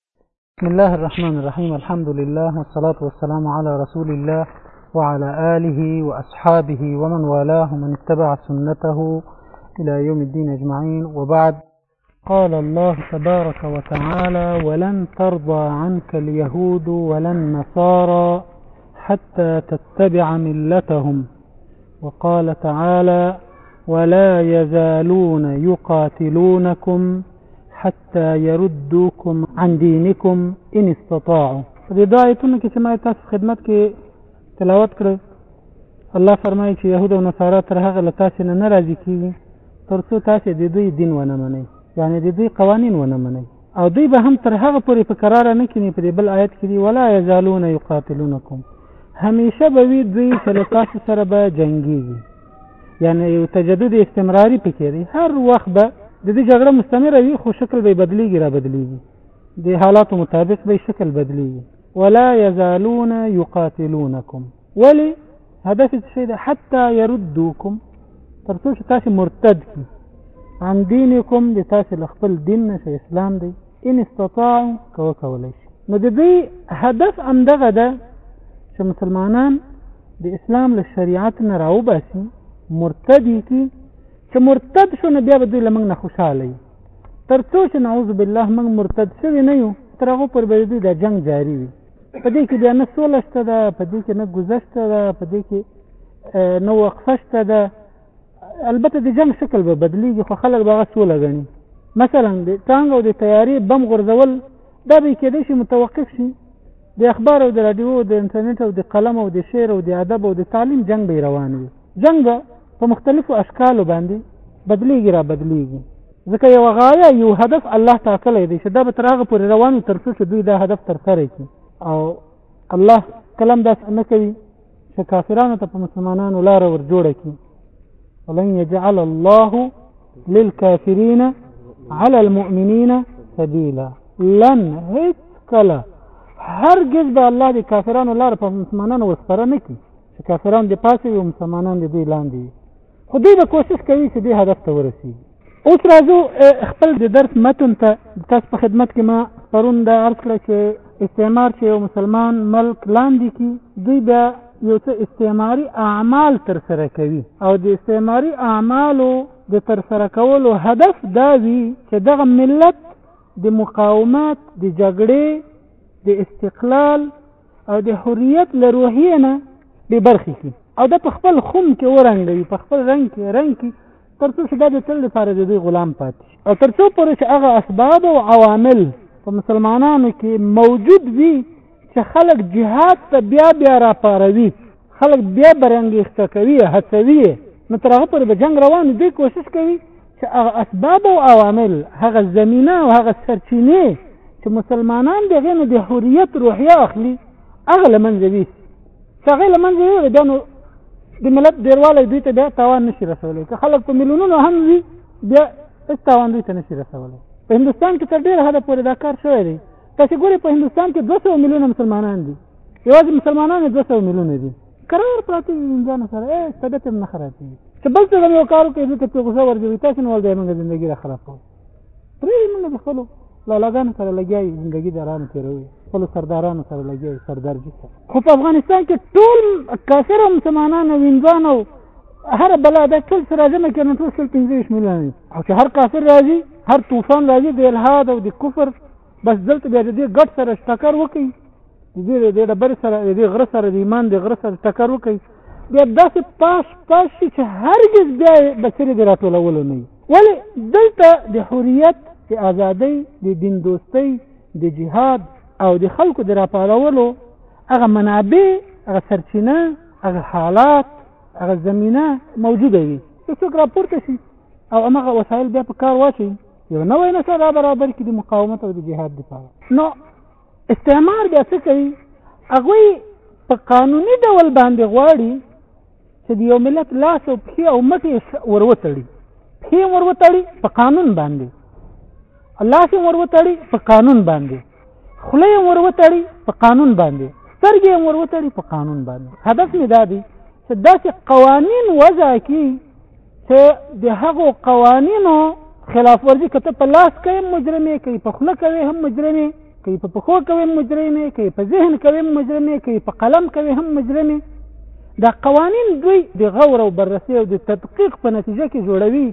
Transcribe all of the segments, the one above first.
بسم الله الرحمن الرحيم الحمد لله والصلاة والسلام على رسول الله وعلى آله وأصحابه ومن والاه من اتبع سنته إلى يوم الدين أجمعين وبعد قال الله تبارك وتعالى ولن ترضى عنك اليهود ولا النصارى حتى تتبع ملتهم وقال تعالى ولا يزالون يقاتلونكم يردوكم عن دينكم ان استطاعوا په دې دوه آیتونو کې چې ما تاسو خدمت کې تلاوت کړ الله فرمایي چې يهود او نصارا تر هغه له تاسو نه ناراضي کیږي تر څو تاسو د دوی دین ونه منئ یعنی د دوی قوانین ونه منئ او دوی به هم تر هغه پورې په قرار نه کینی په بل آیت کې دی ولا یزالون یقاتلونکم همیشه به وی دوی چې تاسو سره به جنگي یعنی یو تجدد استمراری پکې دی هر وخت به د دې جګړه مستمره وي خو شکل به بدلیږي را بدلیږي د حالاتو مطابق به شکل بدلیږي ولا يزالون يقاتلونكم ولی هدف څه دی حتی يردوکم تر څو چې تاسو مرتد کی عن دینکم د تاسو خپل دین نشه اسلام دی ان استطاعوا که وکولی شي نو د دوی هدف همدغه ده چې مسلمانان د اسلام له شریعت نه راوباسي مرتد یې کړي چې مرتد شو نو بیا به دوی له موږ نه خوشحاله وي تر څو چې نعوذ بالله موږ مرتد شوي نه یو تر هغو پر به دوی د جنګ جاري وي په دې کې بیا نه سوله شته ده په دې کې نه ګذشته ده په دې کې نه وقفه شته ده البته د جنگ شکل به بدلیږي خو خلک به هغه سوله ګڼي مثلا د ټانګ او د تیارې بم غورځول دا به کېدای شي متوقف شي د اخبار او د رادیو د انټرنیټ او د قلم او د شعر او د ادب او د تعلیم جنگ به روان وي جنگ به په مختلفو اشکالو باندې بدلیږي را بدلیږي ځکه یو غایه یو هدف الله ټاکلی دی چې دا به تر هغه پورې روان تر څو چې دوی دا هدف ترسره کړي او الله کلم داسې نه کوي چې کافرانو ته په مسلمانانو لار ور جوړه کی ولن يجعل الله للكافرين على المؤمنين سبيلا لن هیڅ کله هرگز به الله د کافرانو لار په مسلمانانو وسپره نه کی چې کافران د پاسه وي مسلمانان د دوی لاندې خو دوی به کوشش کوي چې دې هدف ته ورسیږي اوس راځو خپل د درس متن ته تاسو په خدمت کې ما پرون دا عرض کړه چې استعمار چې یو مسلمان ملک لاندې کی دوی بیا یو څه استعماري اعمال تر سره کوي او د استعماري اعمالو د تر سره کولو هدف دا وي چې دغه ملت د مقاومت د جګړې د استقلال او د حریت له روحیې نه بې برخې کړي او دا په خپل خون کې ورنګوي په خپل رنګ کې رنګ کې تر څو چې دا د تل لپاره د دوی غلام پاتې شي او تر څو پورې چې هغه اسباب او عوامل په مسلمانانو کې موجود وي چې خلک جهاد ته بیا بیا راپاروي خلک بیا برانګیخته کوي هڅوي نو تر هغه پورې به جنګ روان دی کوشش کوي چې هغه اسباب او عوامل هغه زمینه او هغه سرچینې چې مسلمانان د غینو د حریت روحیه اخلي هغه له منځه وي چې هغه له منځه وي بیا نو د ملت ډیروالی دوی ته بیا تاوان نشي رسولی که خلک په میلیونونو هم وي بیا هېڅ تاوان دوی ته نشي رسولی په هندوستان کې تر ډېره حده پورې دا کار شوی دی تاسو ګورئ په هندوستان کې دوه سوه میلیونه مسلمانان دي یوازې مسلمانان یې دوه سوه میلیونه دي کرار پراته دي هندیانو سره ای طبیعت هم نه خرابېږي چې بل څه زموږ کار وکړي دلته پرې غوسه ورځوي تاسو نه ولدی موږ زندګي را خراب کوو پرېږدي موږ د خپلو لالاګانو سره لګیا یي زندګي د ارامو تېروي خپلو سردارانو سره لګیا یي سردارجي سره خو په افغانستان کې ټول کافر او مسلمانان او هندوان او هره بلا دا ټول سره راځمه کې نو ټول شل پنځه ویشت میلیونه او چې هر کافر راځي هر طوفان راځي د الحاد او د کفر بس دلته بیا د دې ګټ سره ټکر وکړي د دې د ډبرې سره د دې غره سره د ایمان د غره سره ټکر وکړي بیا داسې پاش پاش شي چې هرګز بیا بسرې د راټولولو نه ولې دلته د حریت د ازادۍ د دین دوستۍ د جهاد او د خلکو د راپارولو هغه منابع هغه سرچینه هغه حالات هغه زمینه موجوده وي څوک راپورته شي او هغه وسایل بیا په کار واچوي یو نوی نسل را برابر کړي د مقاومت او د جهاد لپاره نو استعمار بیا څه کوي هغوی په قانوني ډول باندې غواړي چې د یو ملت لاس او پښې او مټې وروتړي پښې وروتړي په قانون باندې لاس وروتړي په قانون باندې خوله یې ور وتړي په قانون باندې سترګې یې ور وتړي په قانون باندې هدف مې دا دی چې داسې قوانین وضع کړي چې د هغو قوانینو خلاف ورزي که ته په لاس کوې مجرمې کوي په خوله کوې هم مجرمې کوي په پښو کوې مجرمې کوي په ذهن کوې مجرمې کوي په قلم کوې هم مجرمې دا قوانین دوی د غور او بررسي او د تدقیق په نتیجه کې جوړوي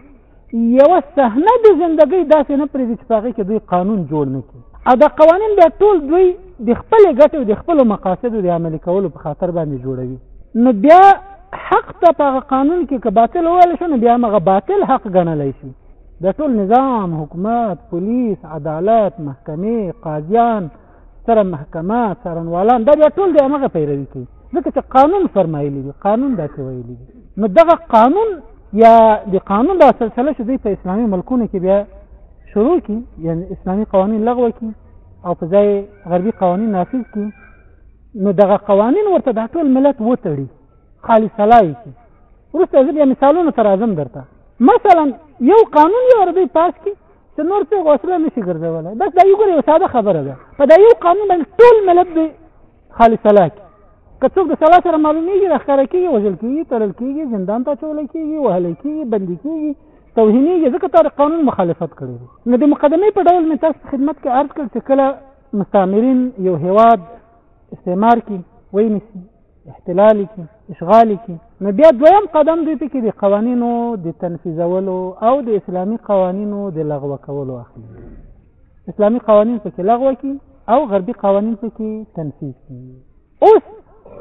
یوه صحنه د زندګۍ داسې نه پرېږدي چې په هغې کې دوی قانون جوړ نه کړي او دا قوانین بیا ټول دوی د خپل ګټو د خپل مقاصدو د عملي کولو په خاطر باندې جوړوي نو بیا حق ته په قانون کې که باطل وویل شو نو بیا هغه باطل حق ګڼلی شي د ټول نظام حکومت پولیس عدالت محکمې قاضیان ستره محکمه څارنوالان دا بیا ټول د هغه پیروي کوي ځکه چې قانون فرمایلی دی قانون داسې ویلی دی نو دغه قانون یا د قانون دا سلسله چې دوی په اسلامي ملکونو کې بیا شروع کی یعنی اسلامي قوانین لغوه کی او په ځای غربي قوانین نافذ کی نو دغه قوانین ورته د ټول ملت وتړي خالص لای کی ورسته زه بیا مثالونه تر اعظم درته مثلا یو قانون یو عربي پاس کی ته نور څه غوسره نشي ګرځولای بس دا یو ګره یو ساده خبره ده په دا یو قانون باندې ټول ملت دی خالي صلاح که څوک د صلاح سره معلومیږي راخاره کیږي وژل کیږي تړل کیږي زندان ته چول کیږي وهل کیږي بندي کیږي توهینیږي ځکه تا د قانون مخالفت کړی دی نو د مقدمې په ډول مې تاسو خدمت کې عرض کړ چې کله مستعمرین یو هیواد استعمار کی ویني احتلال کی اشغال کی نو بیا دویم قدم دوی پکې د قوانینو د تنفیذولو او د اسلامی قوانینو د لغو کولو اخلي اسلامی قوانین پکې لغو کی او غربي قوانین پکې تنفیذ کی اوس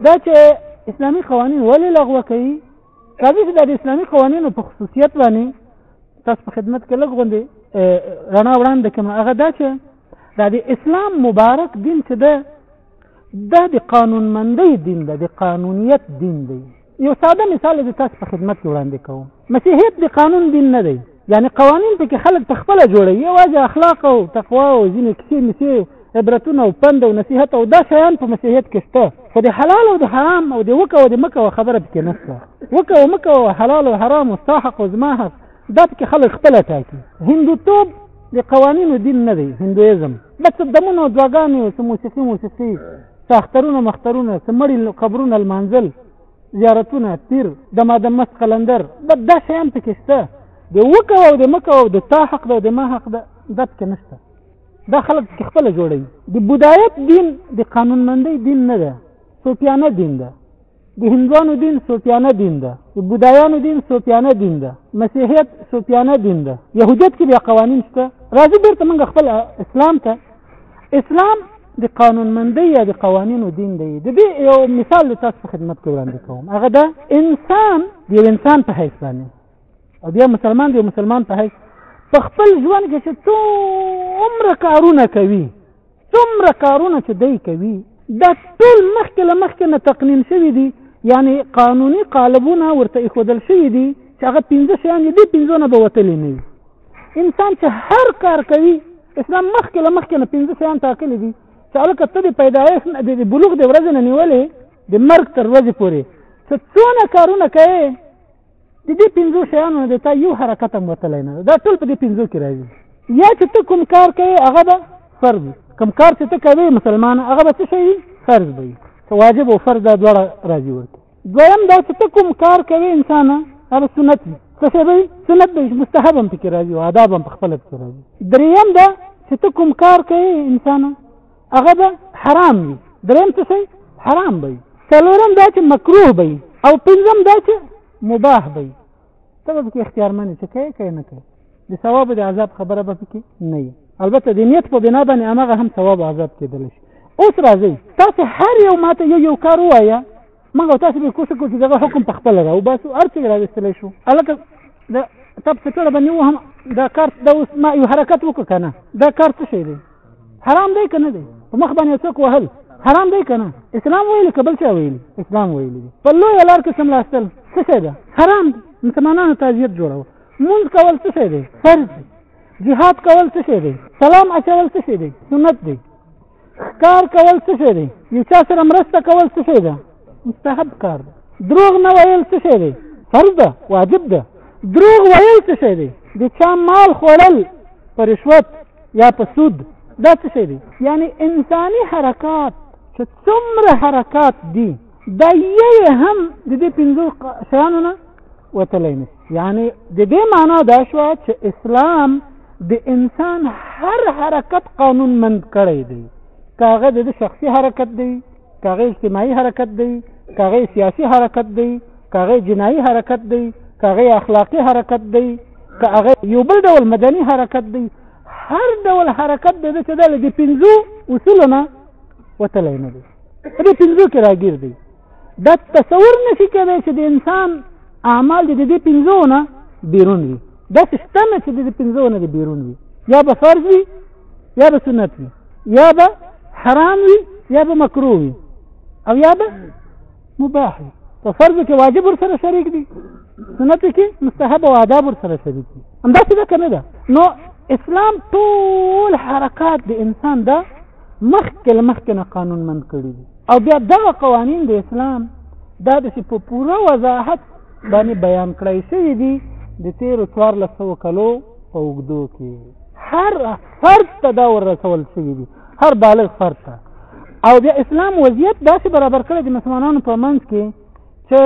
دا چې اسلامی قوانین ولې لغو کوي کله چې د اسلامی قوانینو په خصوصیت باندې تاسو په خدمت کې لږ غوندې رڼا وړاندې کوم هغه دا چې دا د اسلام مبارک دین چې ده دا د قانونمندۍ دین ده، د قانونیت دین دی. یو ساده مثال یې د تاسو په خدمت کې وړاندې کوم. مسیحیت د قانون دین نه دی، یعنې قوانین پکې خلک په خپله جوړوي، یوازې اخلاق او تقوا او ځینې کیسې میسې عبرتونه او پند او نصیحت او دا شیان په مسیحیت کې شته خو د حلال او د حرام او د وکه او د مکه خبره پکې نشته وکه او مکه او حلال او حرام او ستا حق او زما حق دا پکې خلک خپله ټاکي هندوتوب د قوانینو دین نه دی هندویزم بس څه دمونه او دعاګانې او څه موسیقي موسیقي څه اخترونه مخترونه څه مړي قبرونه لمانځل زیارتونه پیر د ماده مست قلندر بس دا شیان پکې شته د وکوه او د مکوه او د تا حق ده او د ما حق ده دا پکې نشته دا خلک پکې خپله جوړوي د بودایت دین د قانونمندۍ دین نه ده صوفیانه دین ده د هندوانو دین صوفیانه دین ده د بودایانو دین صوفیانه دین ده مسیحیت صوفیانه دین ده یهودیت کې بیا قوانین شته راځي بیرته موږ خپل اسلام ته اسلام د قانونمندۍ یا د قوانینو دین دی د دې یو مثال تاسو خدمت کې وړاندې کوم هغه دا انسان د انسان په حیث باندې او بیا مسلمان دی مسلمان په حیث په خپل ژوند کې چې څومره کارونه کوي څومره کارونه چې دی کوي دا ټول مخکې له مخکې نه تقنیم شوي دي یعنی قانوني قالبونه ورته ایښودل شوي دي چې هغه پنځه شیان دي دې پنځو نه به وتلی نه وي انسان چې هر کار کوي اسلام مخکې له مخکې نه پنځه شیان ټاکلي دي چې هلکه ته د پیدایښت د بلوغ د ورځې نه نیولې د مرګ تر ورځې پورې څه څونه کارونه کوې د دې پنځو شیانو نه د تا یو حرکت هم وتلی نه دا ټول په دې پنځو کې راځي یا چې ته کوم کار کوې هغه به فرض وي کوم کار چې ته کوې مسلمان هغه به څه شی وي فرض به وي واجب او فرض دا دواړه راځي ورته دویم دا چې ته کوم کار کوې انسان هغه سنت وي څه شی به سنت به مستحب هم پکې راځي او آداب هم په خپله پکې راځي دریم دا چې ته کوم کار کوې انسان هغه به حرام وي دریم څه شي حرام به وي څلورم دا چې مکروه به وي او پنځم دا چې مباح به وي ته به پکې اختیارمنې چې کوې که نه کوې د ثواب د عذاب خبره به پکې نه وي البته د نیت په بنا باندې هماغه هم ثواب عذاب کېدلی شي اوس راځئ تاسو هر یو ماته یو یو کار ووایه موږ او تاسو به کوشش کوو چې دغه حکم په خپل راو باسو هر څه راوستلی شو الکه د تب څه ټول باندې وهم دا کارت دا اوس ما یو حرکت وکړ کنه دا کارت څه دی حرام دی کنه دی په مخ باندې څوک وهل حرام دی کنه اسلام ویل کبل څه ویل اسلام ویل دی په لوی لار کې سم لاستل څه ده حرام دی مسلمانانو تعزیت جوړو مونږ کول څه دی فرض دی جهاد کول څه دی سلام اچول څه دی سنت دی ښکار کول څه شی دی یو چا سره مرسته کول څه شی ده مستحب کار ده دروغ نه ویل څه شی دی فرض ده واجب ده دروغ ویل څه شی دی د چا مال خوړل په رشوت یا په سود دا څه شی دی یعنی انساني حرکات چې څومره حرکات دي دا یې هم د دې پنځو شیانو نه وتلی نه یعنی د دې معنا دا شوه چې اسلام د انسان هر حرکت قانون مند کړی دی کاغه د شخصي حرکت دی کاغه اجتماعي حرکت دی کاغه سیاسي حرکت دی کاغه جنایي حرکت دی کاغه اخلاقی حرکت دی کاغه یو بل ډول مدني حرکت دی هر ډول حرکت د څه د لګي پنځو اصولونه وتلی نه دی په دې پنځو کې راګیر دی دا تصور نشي کېدای چې د انسان اعمال د دې پنځو نه بیرون وي دا سیستم چې د دې پنځو نه بیرون وي یا به فرض وي یا به سنت وي یا به حرام وي یا به مکروه وي او یا به مباح وي په فرض کې واجب ور سره شریک دي سنت کې مستحب او آداب ور سره شریک دي همداسې ده که نه ده نو اسلام ټول حرکات د انسان ده مخکې له مخکې نه قانونمند کړي دي او بیا دغه قوانین د اسلام دا د چې په پوره وضاحت باندې بیان کړای شوي دي د تیرو څوارلس سوه کلو په اوږدو کې هر فرد ته دا ور رسول شوي دي هر بالغ فرد ته او بیا اسلام وضعیت داسې برابر کړی د مسلمانانو په منځ کې چې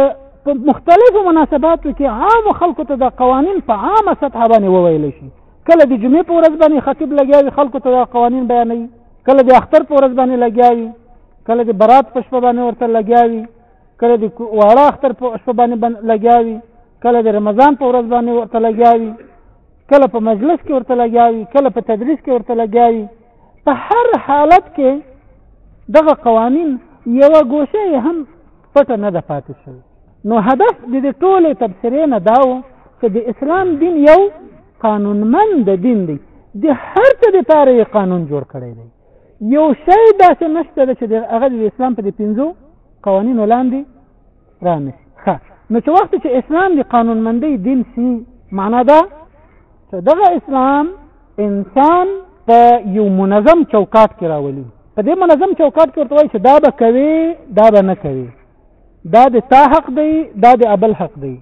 په مختلفو مناسباتو کې عام خلکو ته د قوانین په عامه سطح باندې وویل شي کله د جمعې په ورځ باندې خطیب لګیا وي خلکو ته دا قوانین بیانوي کله د اختر په ورځ باندې لګیا وي کله د برات په شپه باندې ورته لګیا وي کله د واړه اختر په شپه باندې لګیا وي کله د رمضان په ورځ باندې ورته لګیا وي کله په مجلس کې ورته لګیا وي کله په تدریس کې ورته لګیا وي په هر حالت کې دغه قوانین یوه ګوشه هم پټه نه ده پاتې شوې نو هدف د دې ټولې تبصرې نه دا و چې د اسلام دین یو قانونمند دین دی د هر څه لپاره یې قانون جوړ کړی دی یو شی داسې نشته چې د هغه د اسلام په دې پنځو قوانینو لاندې رانشي ښه نو چې وخت چې اسلام د قانونمندۍ دین شي معنا دا چې دغه اسلام انسان په یو منظم چوکاټ کې راولي په دې منظم چوکاټ کې ورته وایي چې دا به کوي دا به نه کوي دا د تا حق دی دا د ابل حق دی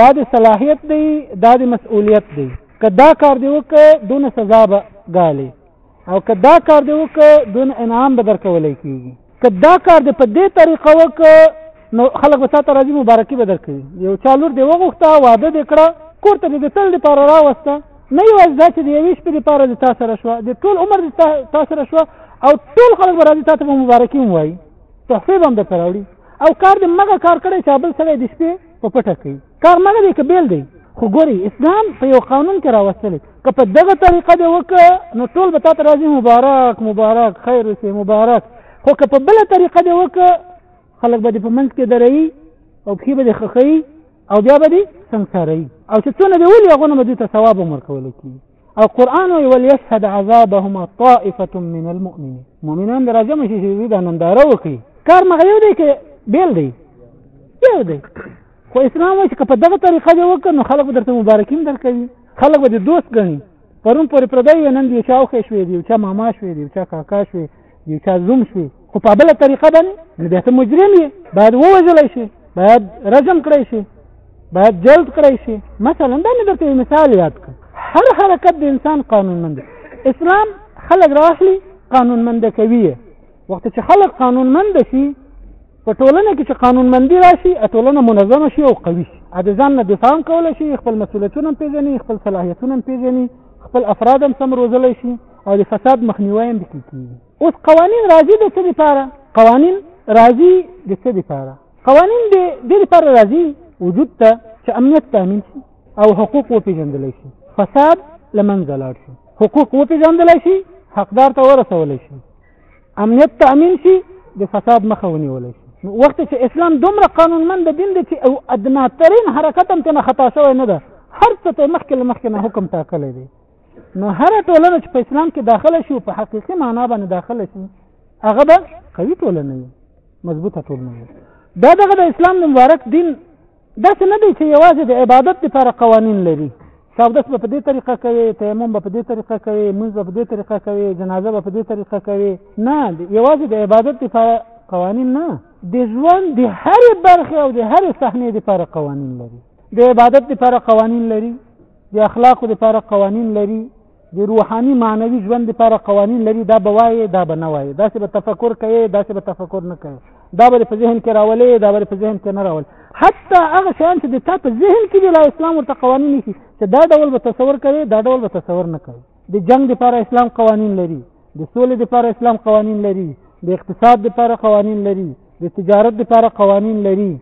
دا د صلاحیت دی دا د مسؤلیت دی که دا کار دی وکړه دونه سزا به ګالې او که دا کار دی وکړه دونه انعام به درکولی کېږي که دا کار دی په دې طریقه وکړه نو خلک به تا ته راځي مبارکي به درکوي یو چا لور دی وغوښته واده دی کړه کور ته د تل لپاره راوسته نه یوازې دا چې د یوې شپې لپاره د تا سره شوه د ټول عمر د تا سره شوه او ټول خلک به راځي تا ته به مبارکي هم وایي تحفه به هم درته راوړي او کار دې مغه کار کړی چې بل سړی د شپې په پټه کوي کار مغه دې که بیل دی خو ګوري اسلام په یو قانون کې راوستلی که په دغه طریقه دې وکړه نو ټول به تاته راځي مبارک مبارک خیر اوسې مبارک خو که په بله طریقه دې وکړه خلک به دې په منځ کې درئي او پښې به دې خښوي او بیا به دې سنګساروي او چې څونه دې ولي هغونه به دوی ته ثواب هم ورکول کېږي او قران وی وليشهد عذابهما طائفه من المؤمنين مؤمنان درجه مشي شي دا ننداره وکړي کار مغه یو دی کې بیل دی یو دی خو اسلام وایي چې په دغه طریقه دی وکړ نو خلک درته مبارکیم درکوي خلک به دوست غني پرون پورې پردای نن دی چاو خې شوې دی چا ماما شوې دی چا کاکا شوې یو چا زوم شوي خو په بله طریقه باندې نو بیا ته مجرم یې باید ووژلی شي باید رجم کړی شي باید جلد کړی شي مثلا دا مې درته یو مثال یاد کړ هر حرکت د انسان قانونمند اسلام خلک راخلي قانونمند کوي وخت چې خلک قانونمند شي په ټولنه کې چې قانونمندي راشي ټولنه منظمه شي او قوي شي د ځان نه دفاع کولی شي خپل مسولیتونه پیژني خپل صلاحیتونه پیژني خپل افراد هم سم روزلی شي او د فساد مخنیوی هم پکې کیږي اوس قوانین راځي د څه لپاره قوانین راځي د څه لپاره قوانین د دې لپاره راځي وجود ته چې امنیت تامین شي او حقوق وپېژندل شي فساد له منځه لاړ شي حقوق وپېژندل شي حقدار ته ورسول شي امنیت تامین شي د فساد مخه ونیول شي وخت چې اسلام دومره قانونمند دین دی چې او ادناترین حرکت هم ته خطا شوی نه ده هر څه ته مخکې له مخکې نه حکم ټاکلی دی نو هره ټولنه چې په اسلام کې داخله شي په حقيقي معنا باندې داخله شي هغه به قوي ټولنه وي مضبوطه ټولنه وي دا دغه د اسلام مبارک دین داسې نه دی چې یوازې د عبادت لپاره قوانین لري شاودس به په دې طریقه کوي تیمم به په دې طریقه کوي منځ به په دې طریقه کوي جنازه به په دې طریقه کوي نه یوازې د عبادت لپاره قوانین نه د ژوند د هرې برخې او د هرې صحنې لپاره قوانین لري د عبادت لپاره قوانین لري د اخلاقو لپاره قوانین لري د روحاني معنوي ژوند لپاره قوانین لري دا به وایې دا به نه وایې داسې به تفکر کوي داسې به تفکر نه کوي دا به په ذهن کې راولې دا به په ذهن کې نه راولې حتی هغه شیان چې د تا په ذهن کې دي لا اسلام ورته قوانین شي چې دا ډول به تصور کوي دا ډول به تصور نه کوي د جنگ لپاره اسلام قوانین لري د سولې لپاره اسلام قوانین لري د اقتصاد لپاره قوانین لري د تجارت لپاره قوانین لري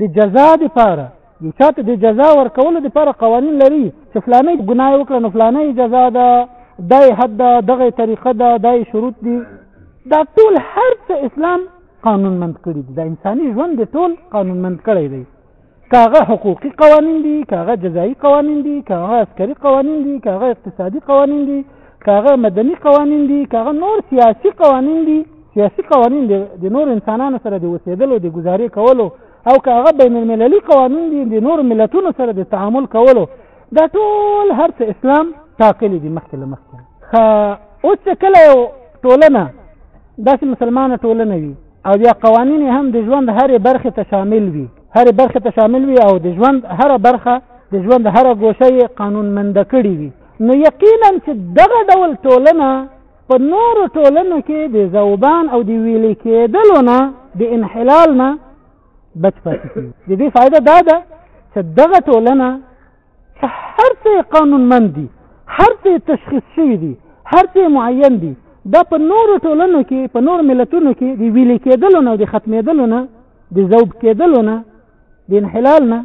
د جزا لپاره یو چاته د جزا ورکولو لپاره قوانین لري چې فلانه ګناه وکړه نو فلانه جزا ده دا حد ده دغه طریقه ده دا شروط دي دا ټول هر څه اسلام قانونمند کړي دي د انساني ژوند ټول قانونمند کړي دي کاغه حقوقي قوانین دي کاغه جزایی قوانین دي کاغه عسکري قوانین دي کاغه اقتصادي قوانین دي کاغه مدني قوانين دي کاغه نور سیاسي قوانين دي سیاسي قوانين دي د نور انسانانو سره د وسیدلو د گزارې کولو او کاغه بین المللي قوانين دي د نور ملتونو سره د تعامل کولو دا ټول هر څه اسلام ټاکلي دي مخکې له مخکې خا اوس چې کله یو ټولنه داسې مسلمانه ټولنه وي او بیا قوانین هم د ژوند هرې برخې ته شامل وي هرې برخې ته شامل وي او د ژوند هره برخه د ژوند هره ګوشه یې قانونمنده کړې وي نو یقینا چې دغه ډول ټولنه په نورو ټولنو کې د ذوبان او د ویلې کېدلو نه د انحلال نه بچ پاتې کېږي د دې فایده دا ده چې دغه ټولنه چې هر څه قانونمند دي هر څه تشخیص شوي دي هر څه معین دي دا په نورو ټولنو کې په نور ملتونو کې د ویلې کېدلو نه او د ختمېدلو نه د ذوب کېدلو نه د انحلال نه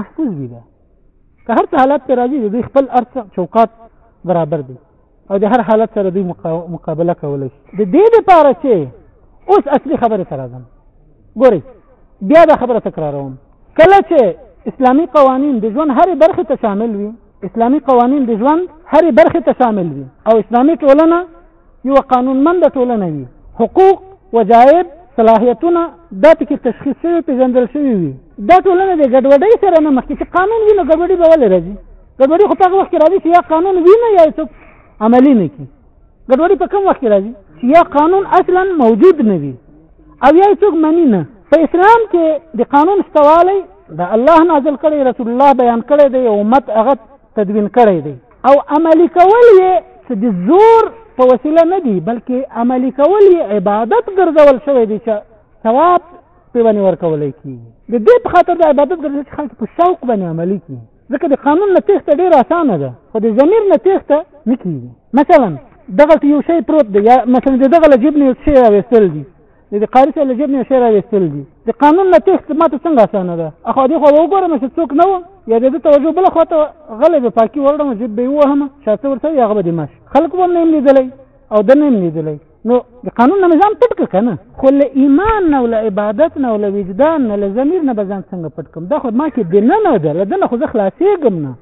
محفوظ وي ده که هر څه حالات ته راځي د دوی خپل ارڅ چوکات برابر دي او د هر حالت سره دوی مقابله کولی شي د دې لپاره چې اوس اصلي خبرې ته راځم ګورئ بیا دا خبره تکراروم کله چې اسلامي قوانین د ژوند هرې برخې ته شامل وي اسلامي قوانین د ژوند هرې برخې ته شامل وي او اسلامي ټولنه یو قانونمند ټولنه وي حقوق وجایب صلاحیتونه دا پکې تشخیص شوی پیژندل شوی وي دا ټولنه د ګډوډۍ سره نه مخکې چې قانون وي نو ګډوډي به ولې راځي ګډوډي خو په هغه وخت کې راځي چې یا قانون وي نه یا څوک عملی نه کړي ګډوډي په کوم وخت کې راځي چې یا قانون اصلا موجود نه وي او یا څوک مني نه په اسلام کې د قانون شتوالی د الله نازل کړی رسول الله بیان کړی دی امت هغه تدوین کړی دی او عملی کول یې څه د زور په وسیله نه دي بلکې عملی کول یې عبادت ګرځول شوی دی چې ثواب په باندې ورکول کیږي د دې په خاطر د عبادت ګرځول چې خلک په شوق باندې عملی کوي ځکه د قانون نه تېښته ډېره اسانه ده خو د ضمیر نه تېښته نه کیږي مثلا دغه یو شی پروت دی یا مثلا دغه لجیب نه یو شی راوستل دي د دې قاری سره لجب نه شعر وستل دي د قانون نه تخت ماته څنګه اسانه ده اخو دې خو وګورم چې څوک نه و یا د توجه بل خواته غلې به پاکي ورډم جب به وهم شاته ورته یا غبه دي ماش خلک و نه لیدلې او د نه لیدلې نو د قانون نه نظام پټ ک کنه خو له ایمان نه ول عبادت نه ول وجدان نه له ضمیر نه بزن څنګه پټ کوم دا خو ما کې د نه نه ده لدنه خو ځخلاصې ګم نه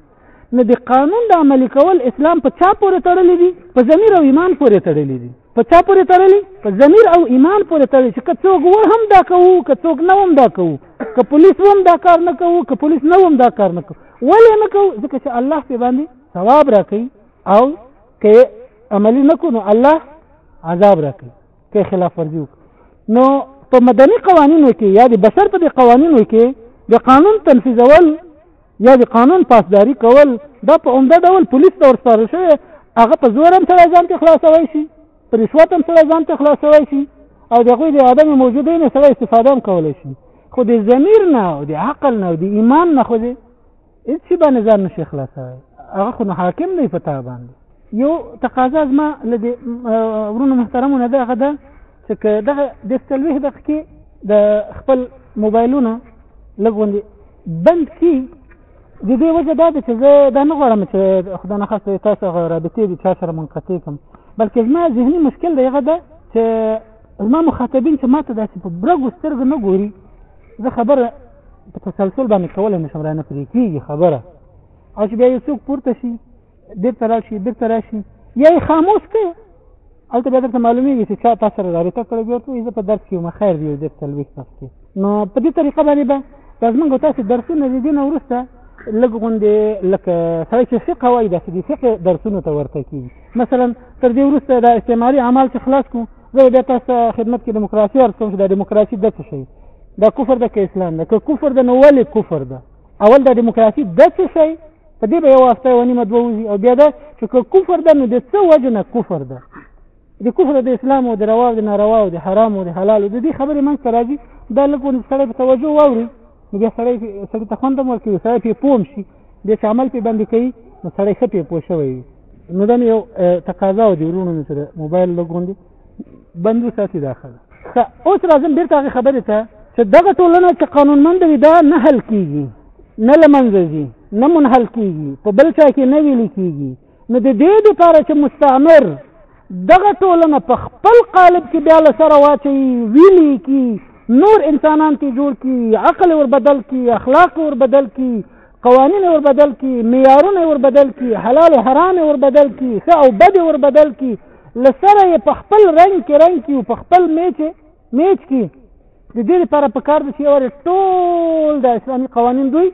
نو د قانون د عملی کول اسلام په چا پورې تړلې دي په ضمیر او ایمان پورې تړلې دي په چا پورې تړلې په ضمیر او ایمان پورې تړلې چې که څوک و هم دا کوو که څوک نه هم دا کوو که پولیس هم دا کار نه کوو که پولیس نه هم دا کار نه کوو ولې نه کوو ځکه چې الله په باندې ثواب راکوي او که عملی نه کوو نو الله عذاب راکوي که خلاف ورزي وکړو نو په مدني قوانینو کې یا د بشر په دې قوانینو کې د قانون تنفیذول یا د قانون پاسداري کول دا په عمده ډول پولیس ته ورسپارل شوی هغه په زور هم سړی ځان ته خلاصوی شي په رشوت هم سړی ځان ته خلاصوی شي او د هغوی د عدم موجودۍ نه سړی استفاده هم کولی شي خو د ضمیر نه او د عقل نه او د ایمان نه خو دی هېڅ شي باندې ځان نشي خلاصوی هغه خو نو حاکم دی په تا باندې یو تقاضا زما له د ورونو محترمو نه ده هغه ده چې که دغه د څلوېښت دقیقې د خپل موبایلونه لږ غوندې بند کی د دې وجه دا ده چې زه دا نه غواړم چې خدای نه خواسته تاسو هغه رابطې دي چا سره منقطع کړم بلکې زما ذهني مشکل دی هغه ده چې زما مخاطبین چې ما ته داسې په برګو سترګو نه ګوري زه خبره په تسلسل باندې کولی نه شم رانه پرې کېږي خبره او چې بیا یو څوک پورته شي بیرته لاړ شي بیرته راشي یا یې خاموش کړي هلته بیا درته معلومېږي چې چا تا سره رابطه کړې بیا ورته وایي زه په درس کې یم خیر دی درس څلوېښت درس کې نو په دې طریقه باندې به دا زمونږ او تاسې درسونه د دې نه وروسته لږ غوندې لکه سړی چې فقه وایي داسې د فقه درسونو ته ورته کېږي مثلا تر دې وروسته دا استعماري اعمال چې خلاص کړو زه بیا تاسو خدمت کې دیموکراسي عرض کوم چې دا دیموکراسي د څه شي دا کفر ده که اسلام ده که کفر ده نو ولې کفر ده اول دا دیموکراسي د څه شي په دې به یو هفته یو نیمه دوه وځي او بیا دا چې که کفر ده نو د څه وجه نه کفر ده د کفر د اسلام او د روا او د ناروا او د حرام او د حلال او د دې خبرې منځ ته راځي دا لږ ونې سړی په توجه واوري نو بیا سړی سړی ته خوند هم ورکوي سړی پرې پوه شي بیا چې عمل پرې باندې کوي نو سړی ښه پرې پوه شوی وي نو دا یو تقاضا و د ورونو سره موبایل لږ غوندې بند وساتي دا ښه ده اوس راځم بېرته هغې خبرې ته چې دغه ټولنه چې قانونمند وي دا نه حل کېږي نه له منځه ځي نه منحل کېږي په بل چا کې نه ویلي کېږي نو د دې دپاره چې مستعمر دغه ټولنه په خپل قالب کې بیا له سره واچوي ویلي کړي نور انسانان تی جوړ کی عقل ور بدل کی اخلاق ور بدل کی قوانین ور بدل کی معیارونه ور بدل کی حلال او حرام ور بدل کی ښه او بد ور بدل کی لسره یې په خپل رنګ کې رنګ کی او په خپل میچ میچ کی د دې لپاره په کار دي چې ور ټول د اسلامي قوانین دوی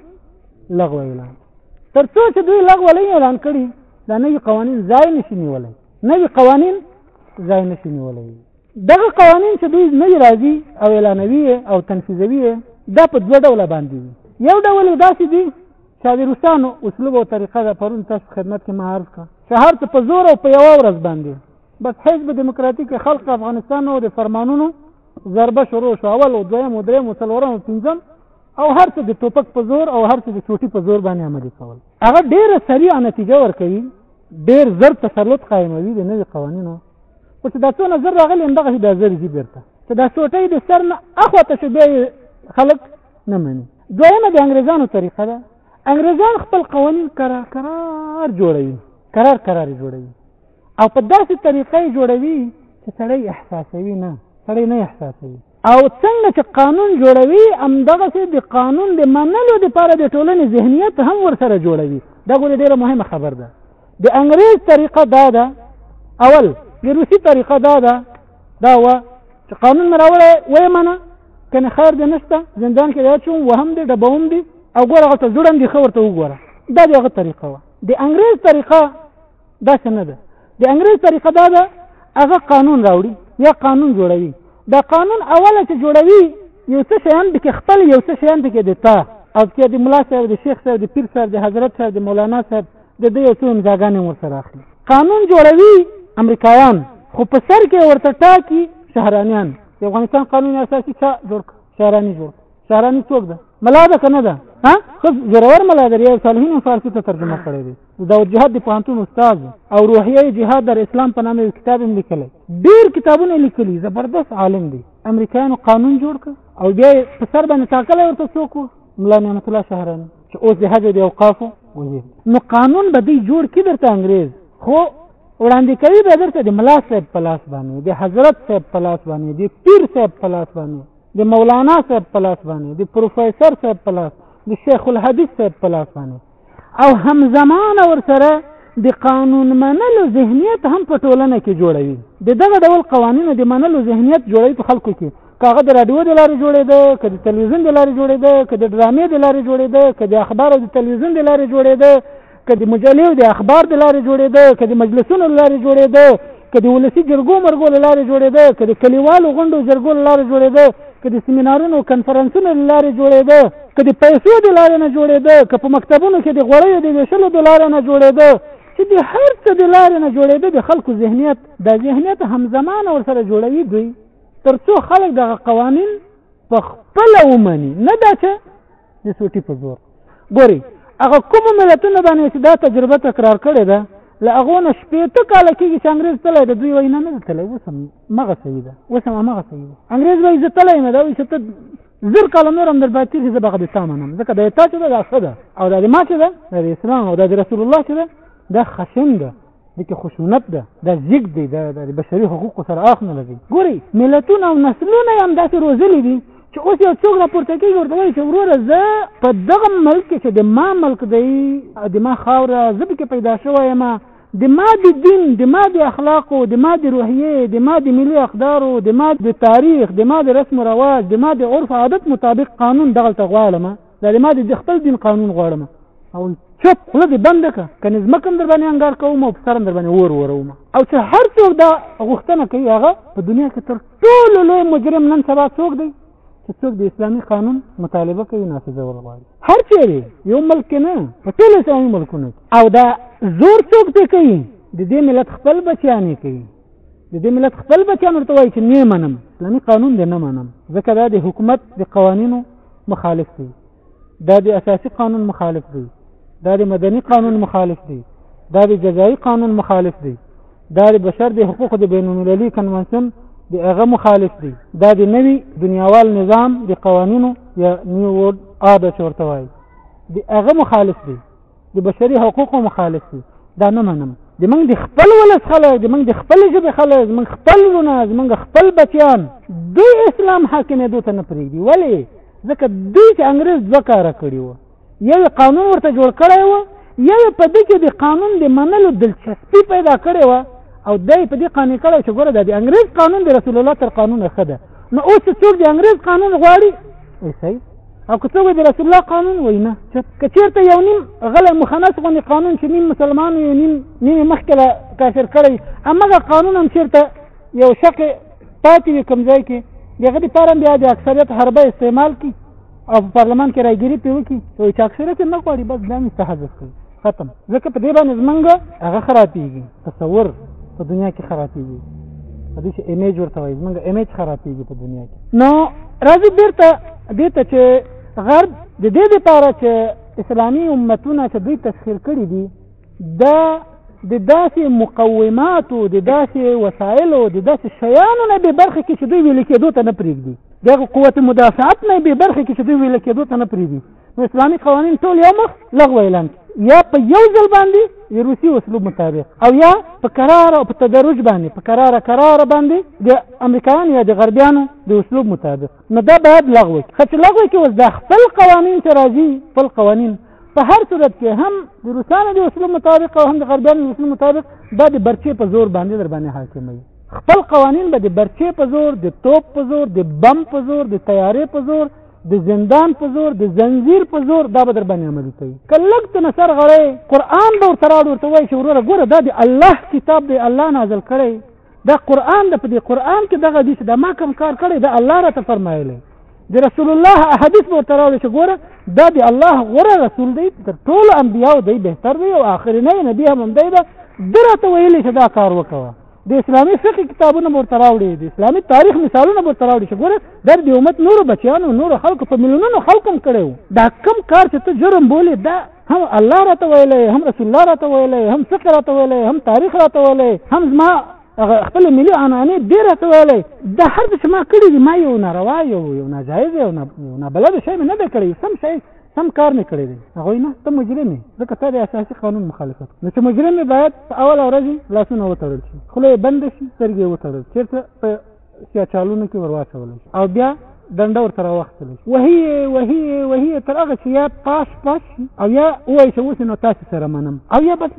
لغوه اعلان تر څو چې دوی لغوه لې اعلان کړي دا نوي قوانین ځای نشي نیولای نوي قوانین ځای نشي نیولای دغه قوانین چې دوی نه راځي او اعلانوي او تنفیذوي دا په دوه ډوله باندې دي یو ډول داسې دي چې د روسانو اسلوب او طریقه د پرون تاسو خدمت کې معرض کړ چې هر څه په زور او په یو ورځ باندې بس حزب دیموکراتیک خلق افغانستان او د فرمانونو ضربه شروع شو اول او دویم او دریم او څلورم او پنځم او هر څه د ټوپک په زور او هر څه د چوټي په زور باندې عملي کول هغه ډیره سریع نتیجه ورکوي ډیر زر تسلط قائموي د نوي قوانینو خو چې دا څونه زر راغلي همدغسې بیا زر ځي بېرته چې دا چوټۍ د سر نه اخواته شي بیا یې خلک نه مني دویمه د انګریزانو طریقه ده انګریزان خپل قوانین کرار کرار جوړوي کرار کرار جوړوي او په داسې طریقه یې جوړوي چې سړی احساسوي نه سړی نه احساسوي او څنګه چې قانون جوړوي همدغسې د قانون د منلو دپاره د ټولنې ذهنیت هم ورسره جوړوي دا ګورې ډېره مهمه خبر ده د انګرېز طریقه دا ده اول د روسي طریقه دا ده دا وه چې قانون مې راوړی ویې منه که نه خیر دی نشته زندان کې یاد شوم وهم دی ډبوم دی او ګوره هغه ته زړم دی ښه ورته وګوره دا د هغه طریقه وه د انګرېز طریقه دا څه نه ده د انګريز طریقه دا ده هغه قانون راوړي یا قانون جوړوي دا قانون اوله چې جوړوي یو څه شیان پکې خپل یو څه شیان پکې د تا او کې د ملا صاحب د شیخ صاحب د پیر صاحب د حضرت صاحب د مولانا صاحب د دې یو څو امضاګانې ورسره اخلي قانون جوړوي امریکایان خو په سر کې ورته ټاکي شهرانیان د افغانستان قانون اساسي چا جوړ شهراني جوړ شهراني څوک ده ملا ده که نه ده ها خو زورور ملا ده ریاض صالحین فارسي ته ترجمه کړی دی د داود جهاد د پوهنتون استاد او روحیه جهاد در اسلام په نامه یو کتاب هم لیکلی ډېر کتابونه لیکلي زبردست عالم دی امریکایانو قانون جوړ کړ او بیا یې په سر باندې ټاکلی ورته څوک و ملا نعمت الله شهراني چې اوس د حج او د اوقافو وزیر نو قانون به دی جوړ کړي درته انګرېز خو وړاندې کوي به درته د ملا صاحب په لاس باندې د حضرت صاحب په لاس باندې د پیر صاحب په لاس باندې د مولانا صاحب په لاس باندې د پروفیسور صاحب په لاس د شیخ الحدیث صاحب په لاس باندې او همزمانه ورسره د قانون منلو ذهنیت هم په ټولنه کې جوړوي د دغه ډول قوانینو د منلو ذهنیت جوړوي په خلکو کې کاغه د رادیو د لارې جوړېده که د تلویزیون د لارې جوړېده که د ډرامې د لارې جوړېده که د اخبار او د تلویزیون د لارې جوړېده که د مجلې او د اخبار د لارې جوړېده که د مجلسونو د لارې جوړېده که د ولسی جرګو مرګو له لارې جوړېده که د کلیوالو غونډو جرګو له لارې جوړېده که د سیمینارونو کنفرانسونو له لارې جوړېده که د پیسو د لارې نه جوړېده که په مکتبونو کې د غوړیو د ویشلو د لارې نه جوړېده چې د هر څه د لارې نه جوړېده د خلکو ذهنیت د ذهنیت همزمان ور سره جوړوي دوی ترڅو خلک دغه قوانین په خپل ومني نه دا چې د سوټي په زور ګوري هغه کوم ملتونه باندې چې دا تجربه تکرار کړې ده له هغه نه شپېته کاله کېږي چې انګرېز تللی د دوی وینا نه ده تللی اوس هم مغه صحیح ده اوس هم همغه صحیح ده انګرېز وایي زه تللی نه ده وایي چې ته زر کاله نور هم در باید تېر شي زه به هغه د تا منم ځکه دا تا چې ده دا ښه ده او دا د ما چې ده دا د اسلام او دا د رسول الله چې ده دا خشن ده د کې خشونت ده دا زیګ دی دا د بشري حقوقو سره اخ نه لګي ګوري ملتونه او نسلونه هم داسې روزلي دي چې اوس یو څوک راپورته کېږي ورته وایي چې وروره زه په دغه ملک کې چې د ما ملک دی د ما خاوره زه پکې پیدا شوی یم د ما د دین د ما د اخلاقو د ما د روحیې د ما د ملي اقدارو د ما د تاریخ د ما د رسم و رواج د ما د عرف عادت مطابق قانون دغلته غواړم دا ما د خپل دین قانون غواړم او چپ خوله دې بنده که کنې ځمکه هم در باندې انګار کوم او په سر هم در باندې اور وروم او چې هر څوک دا غوښتنه کوي هغه په دنیا کې تر ټولو لوی مجرم نن سبا څوک دی چې څوک د اسلامي قانون مطالبه کوي نافذه ورغواړي هر چیرې یو ملک کې نه په ټولو اسلامي ملکونو کې او دا زور څوک دی کوي د دې ملت خپل بچیانې کوي د دې ملت خپل بچیان ورته وایي چې نه منم اسلامي قانون دی نه منم ځکه دا د حکومت د قوانینو مخالف دی دا د اساسي قانون مخالف دی دا د مدني قانون مخالف دی دا د جزایي قانون مخالف دی دا د بشر د حقوقو د بین المللي کنوانسیون د هغه مخالف دی دا د نوي دنیاوال نظام د قوانینو یا نیو ورلد آرډر چې ورته وایي د هغه مخالف دی د بشري حقوقو مخالف دي دا نه منم د موږ د خپل ولس خلک د موږ د خپل ژبې خلک زموږ خپل ورونه زموږ خپل بچیان دوی اسلام حاکمېدو ته نه پرېږدي ولې ځکه دوی چې انګرېز دوه کاره کړي وو یو قانون ورته جوړ کړی و یو په دې کې د قانون د منلو دلچسپي پیدا کړې وه او دی په دې قانع کړی چې ګوره دا د انګرېز قانون د رسول الله تر قانونه ښه ده نو اوس چې څوک د انګرېز قانون غواړي صحیح او که څه وایي د رسول الله قانون وایي نه که چېرته یو نیم غلی مخنث غوندې قانون چې نیم مسلمان یو نیم نیم یې مخکې له کافر کړی همغه قانون هم چېرته یو شق پاتې وي کوم ځای کې د هغه دپاره هم بیا د اکثریت حربه استعمال کړي او په پارلمان کې راګیري پرې وکړي چې اکثریت یې نه غواړي بس دا مې څه حذف کړي ختم ځکه په دې باندې زمونږ هغه خرابېږي تصور په دنیا کې خرابېږي په دې چې امیج ورته وایي زمونږ امیج خرابېږي په دنیا کې نو راځي بیرته دې ته چې غرب د دې لپاره چې اسلامي امتونه چې دوی تسخیر کړي دي دا د داسې مقوماتو د داسې وسایلو د داسې شیانو نه به برخه کې چې دوی ویل کېدو ته نه پرېږدي دغه قوت مدافعت نه به برخه کې چې دوی ویل کېدو ته نه پرېږدي نو اسلامي قوانین ټول یو مخ لغو اعلان یا په یو ځل باندې د روسي اسلوب مطابق او یا په قرار او په تدرج باندې په قرار قرار باندې د امریکایانو یا د غربیانو د اسلوب مطابق نو دا باید لغو شي خو چې لغو کې اوس د خپل قوانین چې راځي خپل قوانین په هر صورت کې هم د روسانو د اسلوب مطابق او هم د غربیانو د اسلوب مطابق دا د برچې په زور باندې در باندې حاکم وي خپل قوانین به د برچې په زور د توپ په زور د بم په زور د تیارې په زور د زندان په زور د زنجیر په زور دا به در باندې عملي کوي که لږ ته نسر غړی قرآن به ورته راوړي ورته وایي چې وروره ګوره دا د الله کتاب دی الله نازل کړی دا قرآن د په دې قرآن کې دغه دي چې دا ما کوم کار کړی دا الله راته فرمایلی د رسول الله احادیث به ورته راوړي چې ګوره دا د الله غوره رسول دی تر ټولو انبیاو دی بهتر دی او آخرنی نبی هم همدی ده ده راته ویلی چې دا کار وکوه د اسلامي فقه کتابونه به ورته راوړي د اسلامي تاریخ مثالونه به ورته راوړي چې ګوره در د امت نورو بچیانو نورو خلکو په میلیونونو خلکو هم کړی وو دا کم کار چې ته جرم بولې دا هم الله راته ویلی هم رسول الله راته ویلی هم فقه راته ویلی هم تاریخ راته ویلی هم زما خپل ملي عنعنې دې راته ویلی دا هر څه چې ما کړي دي ما یو ناروا یو یو ناجایز یو نابلده شی مې نه دی کړی سم شی سم کار نه کړی دی هغوی نه ته مجرم یې ځکه تا د اساسي قانون مخالفت نو چې مجرم یې باید په اوله ورځ یې لاسونه وتړل شي خوله یې بنده شي سترګې یې وتړل چېرته په سیاچالونو کې ور واچول شي او بیا ډنډه ورته راوختل شي وهي وهي وهي تر هغه چې یا پاش پاش شي او یا وایي چې اوس نو تاسو سره منم او یا بس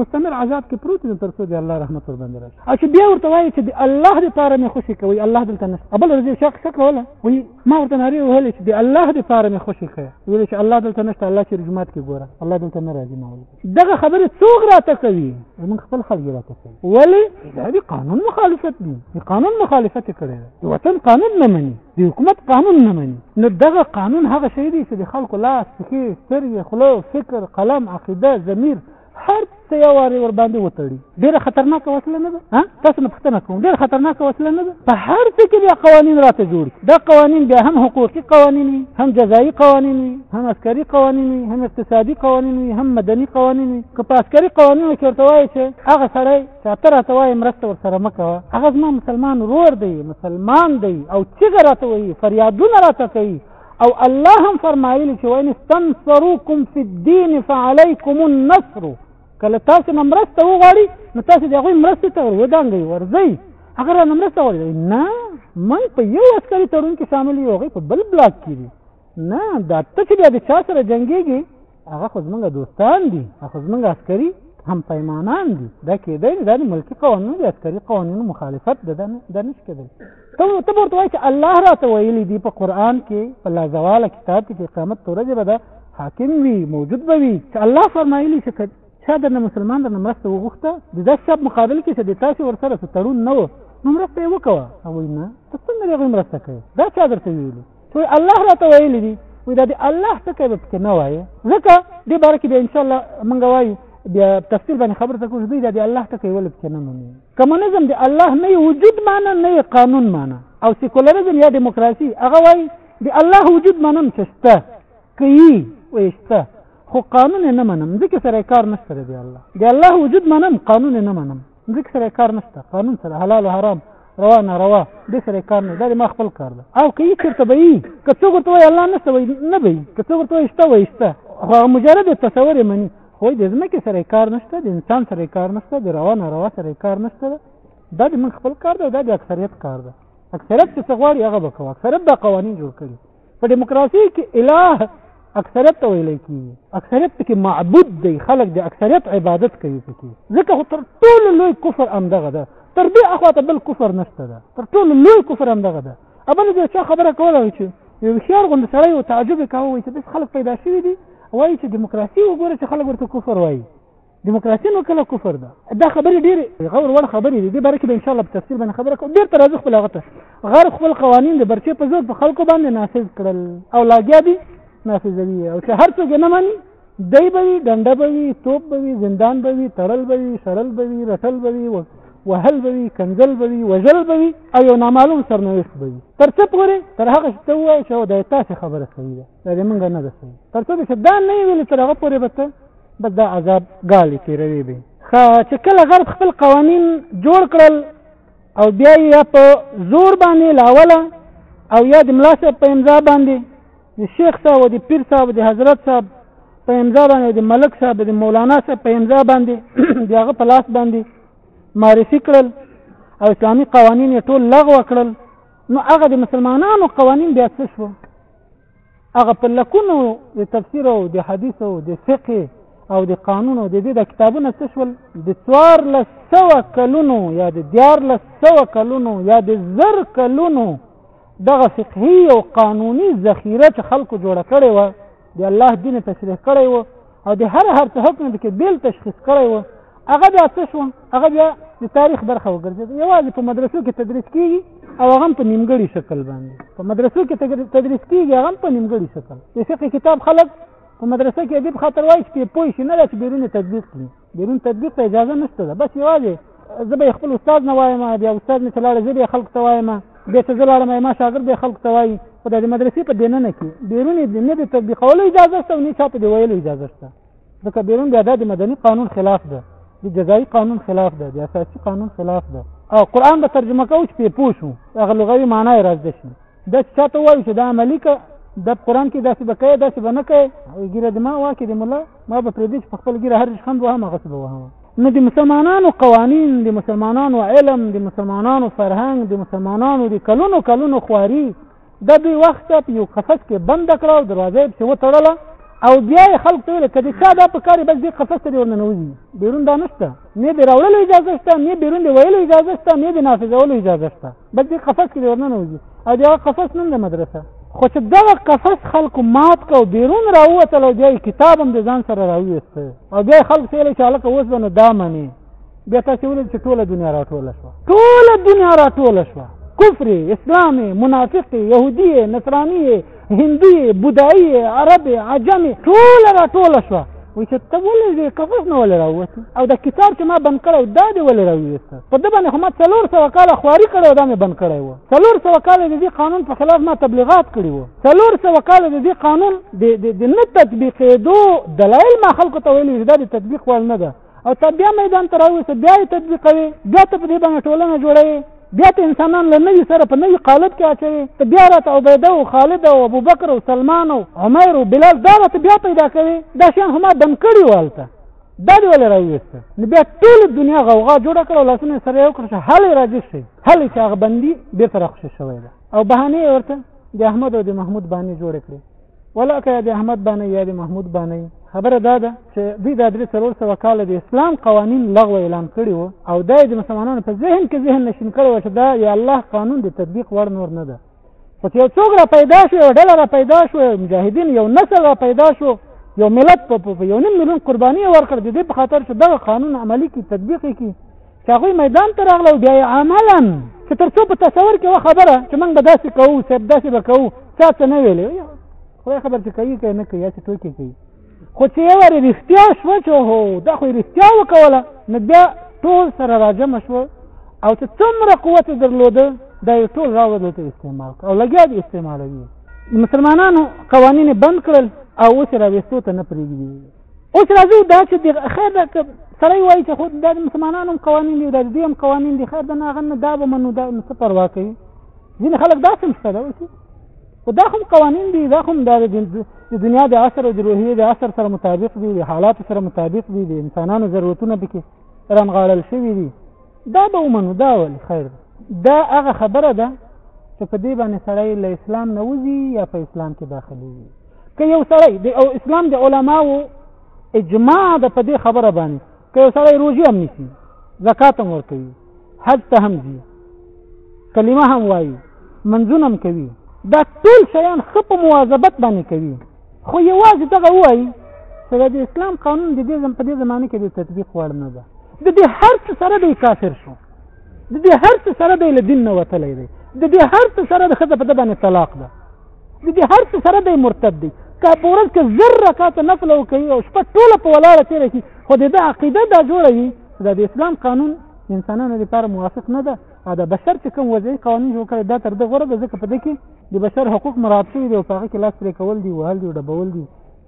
مستمر عذاب کې پروت دی تر څو د الله رحمت ور باندې راشي او چې بیا ورته وایي چې د الله لپاره مې خوشي کوي الله دلته نشته بل ورځ شک شک ولا وایي ما ورته نارې وهلې چې د الله دپاره مې خوشې کړه ویل چې الله دلته نشته الله چې جومات کې ګوره الله دلته نه راځي ما چې دغه خبرې څوک راته کوي زموږ خپل خلک راته کوي ولې دا د قانون مخالفت دی د قانون مخالفت یې کړی دی د وطن قانون نه مني د حکومت قانون نه مني نو دغه قانون هغه شی دی چې د خلکو لاس پښې سترګې خوله فکر قلم عقیده ضمیر هر څه یو وار ور باندې وتړي ډیره خطرناکه وسله نه ده ها تاسو نه پوښتنه کوم ډیره خطرناکه وسله نه ده په هر څه کې بیا قوانین راته جوړ دا قوانین بیا هم حقوقي قوانین وي هم جزایي قوانین وي هم عسکري قوانین وي هم اقتصادي قوانین وي هم مدني قوانین وي که په عسکري قوانینو کې ورته وایي چې هغه سړی چې ته راته وایي مرسته ورسره مه کوه هغه زما مسلمان ورور دی مسلمان دی او چیغه راته وایي فریادونه راته کوي او الله هم فرمایلی چې وین استنصروکم فی الدین فعلیکم النصر کله تاسو نه مرسته وغواړي نو تاسو د هغوی مرستې ته ور ودانګئ ورځئ هغه رانه مرسته غواړي نه موږ په یو عسکري تړون کې شامل یو هغوی په بل بلاک کې دي نه دا ته چې بیا د چا سره جنګېږي هغه خو زمونږ دوستان دي هغه خو زمونږ عسکري هم پیمانان دي دا کېدای نه دا د ملکي قوانینو د عسکري قوانینو مخالفت ده دا نه شي کېدای ته ته به ورته وایې چې الله راته ویلي دي په قرآن کې په لازواله کتاب کې چې قیامت په ورځې به دا حاکم وي موجود به وي چې الله فرمایلي چې چا درنه مسلمان درنه مرسته وغوښته د داسې شب مقابل کې چې د تاسې ورسره څه تړون نه و نو مرسته یې وکوه هغوی نه ته څنګه د هغوی مرسته کوې دا چا درته ویلي وای الله راته ویل دي وای دا د الله ټکی به پکې نه وایي ځکه دې باره کې بیا انشاءالله موږ وایو بیا تفصیل باندې خبره ته کوم دوی د الله ټکی ولې پکې نه مني کمونیزم د الله نه وجود معنی نه قانون معنی او سیکولریزم یا دیموکراسي هغه وایي د الله وجود منم چې شته کوي وایي شته خو قانون نه منم ځکه سره کار نشته دی الله د الله وجود منم قانون نه منم مزیک سره کار نشته قانون سره حلال او حرام روا نه روا دې سره کار نه دا ما خپل کار ده او که یې چېرته به یي که څوک ورته وایي الله نشته وایي نه به یي که څوک ورته وایي شته وایي شته خو هغه مجرد تصور یې مني خو د ځمکې سره کار نشته د انسان سره کار نشته د روا نه روا سره کار نشته دا د من خپل کار ده دا د اکثریت کار ده اکثریت چې څه غواړي هغه به کوه اکثریت دا قوانین جوړ کړي په دیموکراسي کې اله اکثریت ته ویل کیږي اکثریت کې معبود دی خلک د اکثریت عبادت کوي پکې ځکه خو تر ټولو لوی کفر همدغه ده تر دې اخواته بل کفر نشته ده تر ټولو لوی کفر همدغه ده ابل دې چا خبره کوله چې یو خيار غوند سړی او تعجب کاوه چې بس خلک پیدا شوی دي وایي چې دیموکراسي وګوره چې خلک ورته کفر وایي دیموکراسي نو کله کفر ده دا خبرې ډېرې غور وړ خبرې دي دې باره کې به انشاءالله په تفصیل باندې خبره کوو بېرته راځو خپل هغه ته غرب خپل قوانین د برچې په زور په خلکو باندې نافذ کړل او لاګیا دي نافذوي او چې هر څوک یې نه مني دی به وي ډنډه به وي توپ به وي زندان به وي تړل به وي شرل به وي رټل به وي وهل به وي کنځل به وي وژل به وي او یو نامعلوم سرنوشت به وي تر څه پورې تر هغه چې ته ووایې چې دا تاسې خبره صحیح ده دا دې مونږ نه ده صحیح تر څو چې دا نه ویل تر هغه پورې به ته بس دا عذاب ګالې تېروي به چې کله غرب خپل قوانین جوړ کړل او بیا یې په زور باندې لاوله او یا د ملا صاحب په امضا باندې د شیخ صاحب او د پیر صاحب د حضرت صاحب په امضا باندې د ملک صاحب د مولانا صاحب په امضا باندې د هغه په لاس باندې معرفي کړل او اسلامي قوانین یې ټول لغوه کړل نو هغه د مسلمانانو قوانین بیا څه شو هغه په لکونو د تفسیر او د حدیث او د فقه او د قانون او د دې د کتابونو څه شول د څوار لس سوه کلونو یا د دیار لس سوه کلونو یا د زر کلونو دغه فقهي او قانوني ذخیره چې خلکو جوړه کړې وه د الله دین تشریح کړی و او د هر هر څه حکم د کې بیل تشخیص کړی و هغه بیا څه شو هغه بیا د تاریخ برخه وګرځید یوازې په مدرسو کې تدریس کیږي او هغه په نیمګړي شکل باندې په مدرسو کې تدریس کیږي هغه په نیمګړي شکل د فقه کتاب خلک په مدرسه کې ادب خاطر وایي چې پوه شي نه چې بیرون تطبیق کړي بیرون تطبیق ته اجازه نشته بس یوازې زه به خپل استاد نه وایم بیا استاد نه چلاړه زه به خلق ته وایم به څه زلاړه ما شاګرد به خلق ته وای خو د مدرسې په دینه نه کې بیرون دې نه دې تطبیقولو اجازه شته او نه چاته دی ویلو اجازه شته ځکه بیرون بیا د مدني قانون خلاف ده د جزایي قانون خلاف ده د اساسي قانون خلاف ده او قران به ترجمه کوو چې په پوښو هغه لغوي معنی راځي د چاته وایي چې دا عملی که د قران کې داسې به کوي داسې به نه کوي ګیره د ما واکې د مولا ما به پرې دې چې په خپل ګیره هر شخند وهم هغه څه به وهم نو د مسلمانانو قوانین د مسلمانانو علم د مسلمانانو فرهنګ د مسلمانانو د کلونو کلونو خواري د دوی وخت په یو قفس کې بند کړه او دروازه یې پسې وتړله او بیا یې خلک ته ویل که د چا دا په کار بس دې قفس ته دې ورننوځي بیرون دا نشته نه د راوړلو اجازه شته نه بیرون د ویلو اجازه شته نه د نافذولو اجازه شته بس دې قفس کې ورننه وځي او دا قفس نن د مدرسه خو چې دغه قفس خلکو مات کو بیرون راووتل او بیا کتاب هم د ځان سره راوویست او بیا خلک سیل چې هلکه اوس به نو دا مني بیا تاسو ولید چې ټوله دنیا راټوله شوه ټوله دنیا راټوله شوه کفر اسلام منافق یهودی نصرانی هندي بودایي عرب عجم ټول را ټول شو وای چې ته ولې دې کفس نه ولې راووت او دا کتاب چې ما بند کړو دا دې ولې راووت په دې باندې هم څلور سو کال خواري کړو دا مې بند کړی وو څلور سو کال دې قانون په خلاف ما تبلیغات کړی وو څلور سو کال دې قانون د د نه تطبیقېدو دلایل ما خلکو ته ویلي دا د تطبیق وړ نه ده او ته بیا میدان ته راوسه بیا یې تطبیقوي بیا ته په دې باندې ټولنه جوړوي بیا ته انسانان له نوي سره په نوي قالب کې اچوي ته بیا راته عبیده او خالد او ابوبکر او سلمان او عمر او بلال دا راته بیا پیدا کوي دا شیان هما بند کړي والته دا دی ولې راوېسته نو بیا ټول دنیا غوغا جوړه کړه لاسونه سره یو کړ چې هلې راځي شي هلې چې هغه بندي بېرته راخوشې شوی ده او بهانې ورته د احمد او د محمود بهانې جوړې کړې ولا که د احمد باندې یا د محمود باندې خبره دا ده چې دوی د درې څلور سوه کاله د اسلام قوانین لغوه اعلان کړي وو او دا د مسلمانانو په ذهن کې ذهن نشین کړی وو چې دا د الله قانون د تطبیق وړ نور نه ده خو چې یو څوک را پیدا شو یو ډله را پیدا شو یو مجاهدین یو نسل را پیدا شو یو ملت په یو نیم میلیون قرباني ورکړ د دې په خاطر چې دغه قانون عملی کې تطبیق کړي چې هغوی میدان ته راغله او بیا یې عملا چې تر څو په تصور کې وه خبره چې موږ به داسې کوو صاحب داسې به کوو چا څه نه ویلې خدای خبر چې کوي که نه کوي هسې ټوکې کوي خو چې یو وارې رښتیا شوه چې هو دا خو یې رښتیا وکوله نو بیا ټول سره راجمع شوه او چې څومره قوت یې درلوده دا یې ټول راوړه دلته استعمال او لګیا دې استعمالوي مسلمانانو قوانین بند کړل او اوس یې راویستو ته نه پرېږدي اوس راځو دا چې د خیر دا سړی وایي چې خو دا د مسلمانانو هم قوانین دي دا د دوی هم قوانین دي خیر د نه هغه نه دا به منو دا نو څه پروا کوي ځینې خلک داسې هم شته ده خو دا هم قوانین دي دا هم دا د دنیا د عصر او د روحیې د عصر سره مطابق دي د حالات سره مطابق دي د انسانانو ضرورتونه پکې رانغاړل شوي دي دا به ومنو دا ولې خیر دا هغه خبره ده چې په دې باندې سړی له اسلام نه وځي یا په اسلام کې داخلي وي که یو سړی د او اسلام د علماو اجماع د په دې خبره باندې که یو سړی روزي هم نیسي زکات هم ورکوي حج ته هم ځي کلمه هم وایي منځونه هم کوي دا ټول شیان ښه په مواظبت باندې کوي خو یوازې دغه وایي چې د اسلام قانون د دې په دې زمانه کې د تطبیق وړ نه ده د دې هر څه سره دی کافر شو د دې هر څه سره دی له دین نه وتلی دی د دې هر څه سره د ښځه په ده باندې طلاق ده د دې هر څه سره دی مرتد دی که په ورځ کې زر رکعته نفل وکړي او شپه ټوله په ولاړه تېره کړي خو د ده عقیده دا جوړه وي چې دا د اسلام قانون د انسانانو لپاره موافق نه ده او د بشر چې کوم وضعي قوانین جوړ کړي دا تر ده غوره ده ځکه په دې کې د بشر حقوق مراعات شوي دي او په هغه کې لاس پرې کول دي وهل دي ډبول دي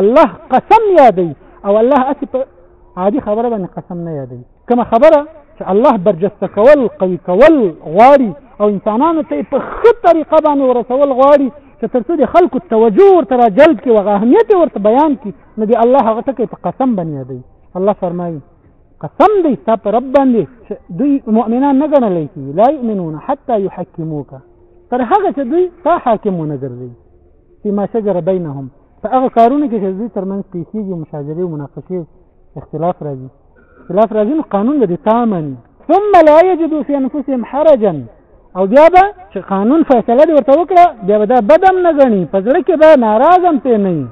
الله قسم یادوي او الله هسې په عادي خبره باندې قسم نه یادوي کومه خبره چې الله برجسته کول قوي کول غواړي او انسانانو ته په ښه طریقه باندې ورسول غواړي چې تر څو د خلکو توجه ورته را جلب کړي او اهمیت ورته بیان کړي نو د الله هغه ټکی په قسم باندې یادوي الله فرمایي قسم دی ستا په رب باندې چې دوی مؤمنان نه ګڼل کېږي لا یؤمنون حتی یحکموک تر هغه چې دوی تا حاکم ونه ګرځوي فيما شجر بينهم په هغه کارونه کې چې دوی ترمنځ پیښیږي مشاجرې او مناقشې اختلاف راځي اختلاف راځي نو قانون به دې تامني ثم لا يجدوا في انفسهم حرجا او بیا به چې قانون فیصله دې ورته وکړه بیا به دا بدم نه غني په ځړه کې به ناراض هم پې نه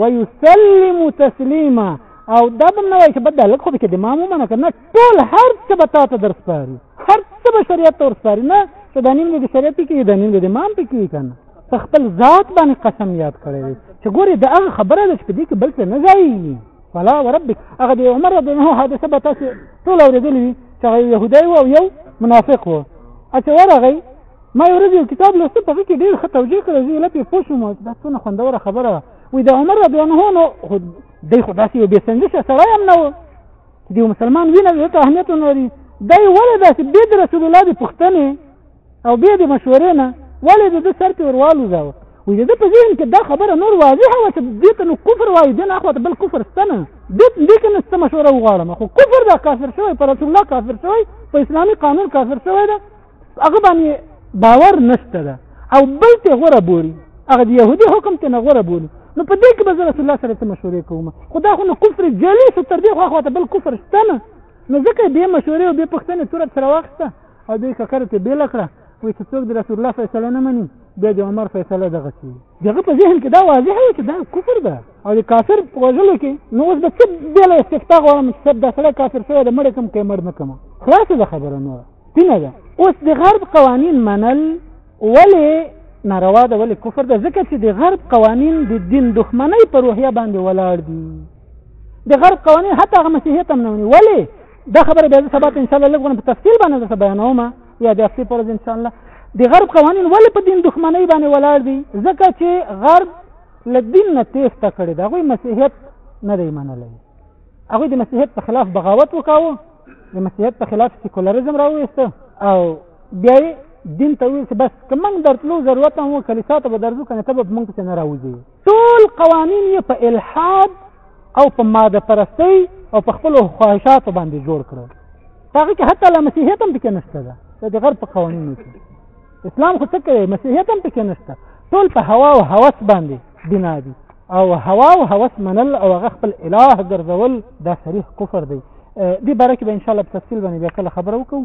ويسلم تسليما او دا به نه وایي چې بد لکه خو کې د مامو منه کنه ټول هر څه به تاسو درسپاري هر څه به شریعت ورسپاري نه چې د نیم د شریعت کې د نیم د امام پکې کنه په خپل ذات باندې قسم یاد کړی دی چې ګوري دا هغه خبره ده چې په دې کې بل څه نه ځایږي فلا وربک هغه د عمر رضی الله عنه حادثه به تاسو ټول اورېدلې وي چې هغه يهودی و او یو منافق و چې ورغی ما یو ورځ یو کتاب لوسته په کې ډېر ښه توجیه کړی زه یې لپې پوه شوم دا څونه خوندوره خبره وه وایي د عمر رضی الله عنه نو دی خو داسې یو بېسنجشه سړی هم نه و چې د یو مسلمان وینه ورته اهمیت ونه لري دی ولې داسې بې د رسول الله د پوښتنې او بیا د مشورې نه ولې د ده سر پې ور والوځاوه وي د ده په ذهن کې دا خبره نور واضحه وه چې دې ته نو کفر وایي دې نه اخوا ته بل کفر شته نه دې دې کې نه څه مشوره وغواړم خو کفر دا کافر شوی په رسول الله کافر شوی په اسلامي قانون کافر شوی ده هغه باندې باور نشته ده او بل ته غوره بولي هغه د یهودي حکم ته نه غوره بولي نو په دې کې به زه رسول الله سره څه مشورې کوم خو دا خو نو کفر جلی شو تر دې خو اخوا ته بل کفر شته نه نو ځکه دې مشورې او دې پوښتنې صورت سره واخیسته او دوی ککره ته بیل کړه وي چې څوک د رسول الله فیصله نه مني بیا د عمر فیصله دغه شي دغه په ذهن کې دا واضح و چې دا کفر ده او د کافر په وژلو کې نو اوس به څه بېله استفتا غواړم چې صاحب دا سړی کافر شوی د مړی کوم که مړ نه کوم خلاصه ده خبره نوره سپینه ده اوس د غرب قوانین منل ولې ناروا ده ولې کفر ده ځکه چې د غرب قوانین د دین دښمنۍ په روحیه باندې ولاړ دي د غرب قوانین حتی هغه مسیحیت هم نه مني ولې دا خبره بیا سبا ته ان شاء الله لږ په تفصیل باندې درته بیانوم یا د هفتې پر ان شاء الله د غرب قوانین ولې په دین دښمنۍ باندې ولاړ دي ځکه چې غرب له دین نه تېسته کړی د هغوی مسیحیت نه دی منلی هغوی د مسیحیت په خلاف بغاوت وکاوه د مسیحیت په خلاف سیکولریزم راوویسته او بیا یې دین ته ویل چې بس که موږ درتلو ضرورت هم و کلیسا ته به درځو که نه ته به موږ پسې نه راوځي ټول قوانین یې په الحاد او په ماده پرستی او په خپل خواهشاتو باندې جوړ کړو هغه کې حتی لا مسیحیت هم پکې نشته ده د غرب په قوانینو کې اسلام خو څه کوي مسیحیت هم پکې نشته ټول په هوا او هوس باندې بنا دي او هوا او هوس منل او هغه خپل الٰه ګرځول دا صریح کفر دی دې باره کې به ان شاء الله په تفصیل باندې بیا کله خبرو کوو